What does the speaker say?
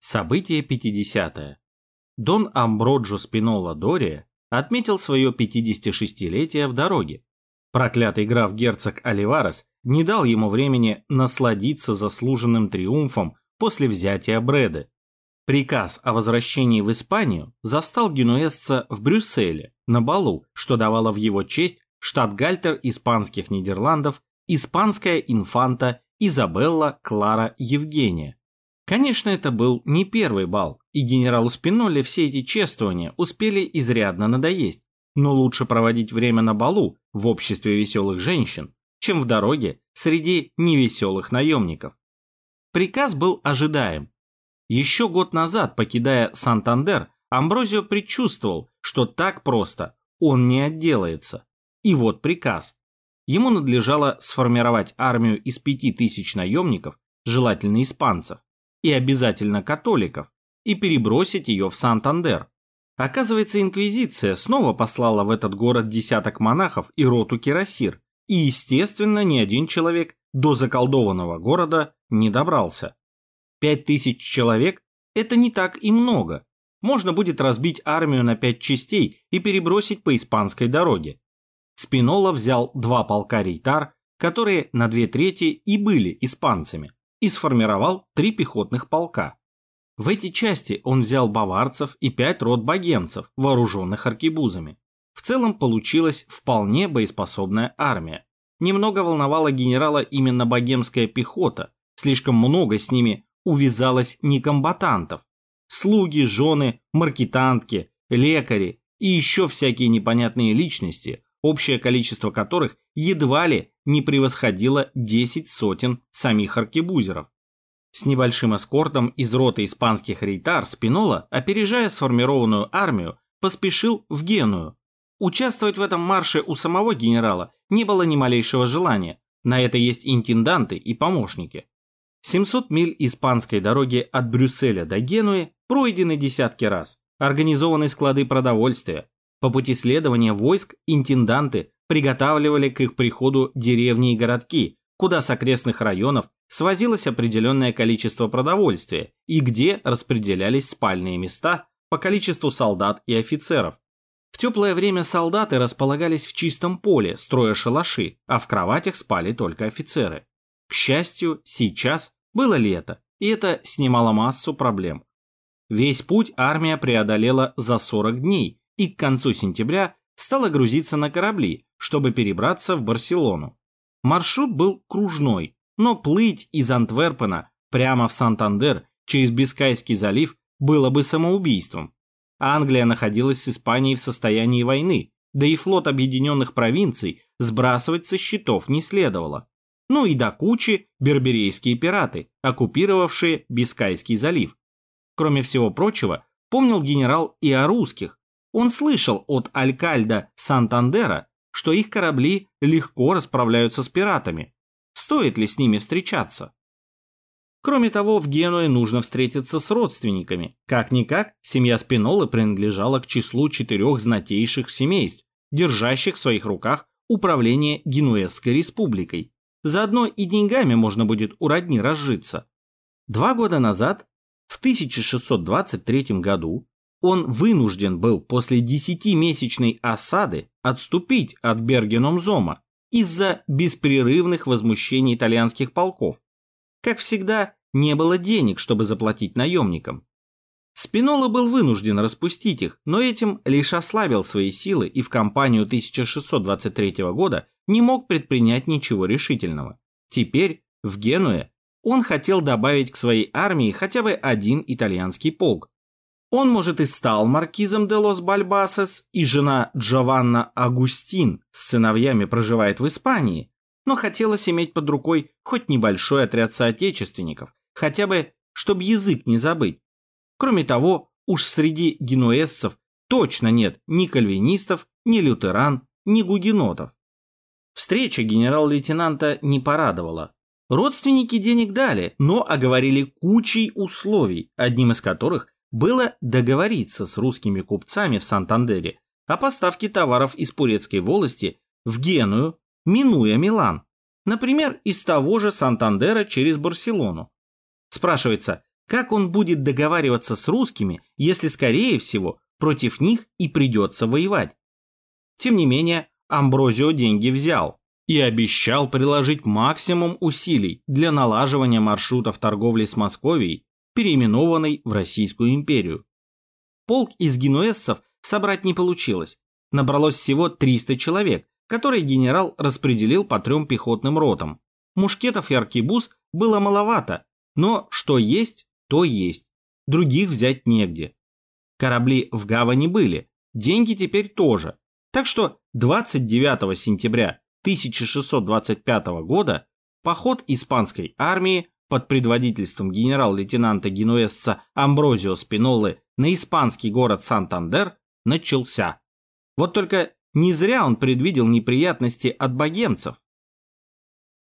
Событие 50. -е. Дон Амброджо Спинола Дория отметил свое 56-летие в дороге. Проклятый граф-герцог Оливарес не дал ему времени насладиться заслуженным триумфом после взятия Бреды. Приказ о возвращении в Испанию застал генуэзца в Брюсселе на балу, что давало в его честь штатгальтер испанских Нидерландов, испанская инфанта Изабелла Клара Евгения. Конечно, это был не первый бал, и генералу Спинолли все эти чествования успели изрядно надоесть, но лучше проводить время на балу в обществе веселых женщин, чем в дороге среди невеселых наемников. Приказ был ожидаем. Еще год назад, покидая Сантандер, Амброзио предчувствовал, что так просто он не отделается. И вот приказ. Ему надлежало сформировать армию из пяти тысяч наемников, желательно испанцев, и обязательно католиков, и перебросить ее в Сантандер. Оказывается, Инквизиция снова послала в этот город десяток монахов и роту кирасир, и, естественно, ни один человек до заколдованного города не добрался. Пять тысяч человек – это не так и много. Можно будет разбить армию на пять частей и перебросить по испанской дороге. Спинола взял два полка рейтар, которые на две трети и были испанцами и сформировал три пехотных полка. В эти части он взял баварцев и пять рот богемцев, вооруженных аркебузами. В целом получилась вполне боеспособная армия. Немного волновала генерала именно богемская пехота, слишком много с ними увязалось некомбатантов. Слуги, жены, маркетантки, лекари и еще всякие непонятные личности, общее количество которых едва ли не превосходило 10 сотен самих аркебузеров. С небольшим эскортом из роты испанских рейтар Спинола, опережая сформированную армию, поспешил в Геную. Участвовать в этом марше у самого генерала не было ни малейшего желания, на это есть интенданты и помощники. 700 миль испанской дороги от Брюсселя до Генуи пройдены десятки раз, организованы склады продовольствия, по пути следования войск интенданты приготавливали к их приходу деревни и городки, куда с окрестных районов свозилось определенное количество продовольствия и где распределялись спальные места по количеству солдат и офицеров. В теплое время солдаты располагались в чистом поле, строя шалаши, а в кроватях спали только офицеры. К счастью, сейчас было лето, и это снимало массу проблем. Весь путь армия преодолела за 40 дней, и к концу сентября стала грузиться на корабли, чтобы перебраться в Барселону. Маршрут был кружной, но плыть из Антверпена прямо в Сантандер через Бискайский залив было бы самоубийством. Англия находилась с Испанией в состоянии войны, да и флот объединенных провинций сбрасывать со счетов не следовало. Ну и до кучи берберейские пираты, оккупировавшие Бискайский залив. Кроме всего прочего, помнил генерал и о русских, он слышал от Алькальда Сантандера, что их корабли легко расправляются с пиратами. Стоит ли с ними встречаться? Кроме того, в Генуе нужно встретиться с родственниками. Как-никак, семья Спинолы принадлежала к числу четырех знатейших семейств, держащих в своих руках управление Генуэзской республикой. Заодно и деньгами можно будет у родни разжиться. Два года назад, в 1623 году, он вынужден был после десятимесячной осады отступить от Бергеномзома из-за беспрерывных возмущений итальянских полков. Как всегда, не было денег, чтобы заплатить наемникам. Спинола был вынужден распустить их, но этим лишь ослабил свои силы и в кампанию 1623 года не мог предпринять ничего решительного. Теперь, в Генуе, он хотел добавить к своей армии хотя бы один итальянский полк, он, может, и стал маркизом де лос Бальбасес, и жена Джованна Агустин с сыновьями проживает в Испании, но хотелось иметь под рукой хоть небольшой отряд соотечественников, хотя бы, чтобы язык не забыть. Кроме того, уж среди генуэзцев точно нет ни кальвинистов, ни лютеран, ни гугенотов. Встреча генерал-лейтенанта не порадовала. Родственники денег дали, но оговорили кучей условий, одним из которых было договориться с русскими купцами в Сантандере о поставке товаров из Пурецкой волости в Геную, минуя Милан, например, из того же Сантандера через Барселону. Спрашивается, Как он будет договариваться с русскими, если, скорее всего, против них и придется воевать? Тем не менее, Амброзио деньги взял и обещал приложить максимум усилий для налаживания маршрутов торговли с Московией, переименованной в Российскую империю. Полк из генуэзцев собрать не получилось. Набралось всего 300 человек, которые генерал распределил по трем пехотным ротам. Мушкетов и аркебуз было маловато, но что есть, то есть. Других взять негде. Корабли в гавани были, деньги теперь тоже. Так что 29 сентября 1625 года поход испанской армии под предводительством генерал-лейтенанта генуэзца Амброзио Спинолы на испанский город Сантандер начался. Вот только не зря он предвидел неприятности от богемцев.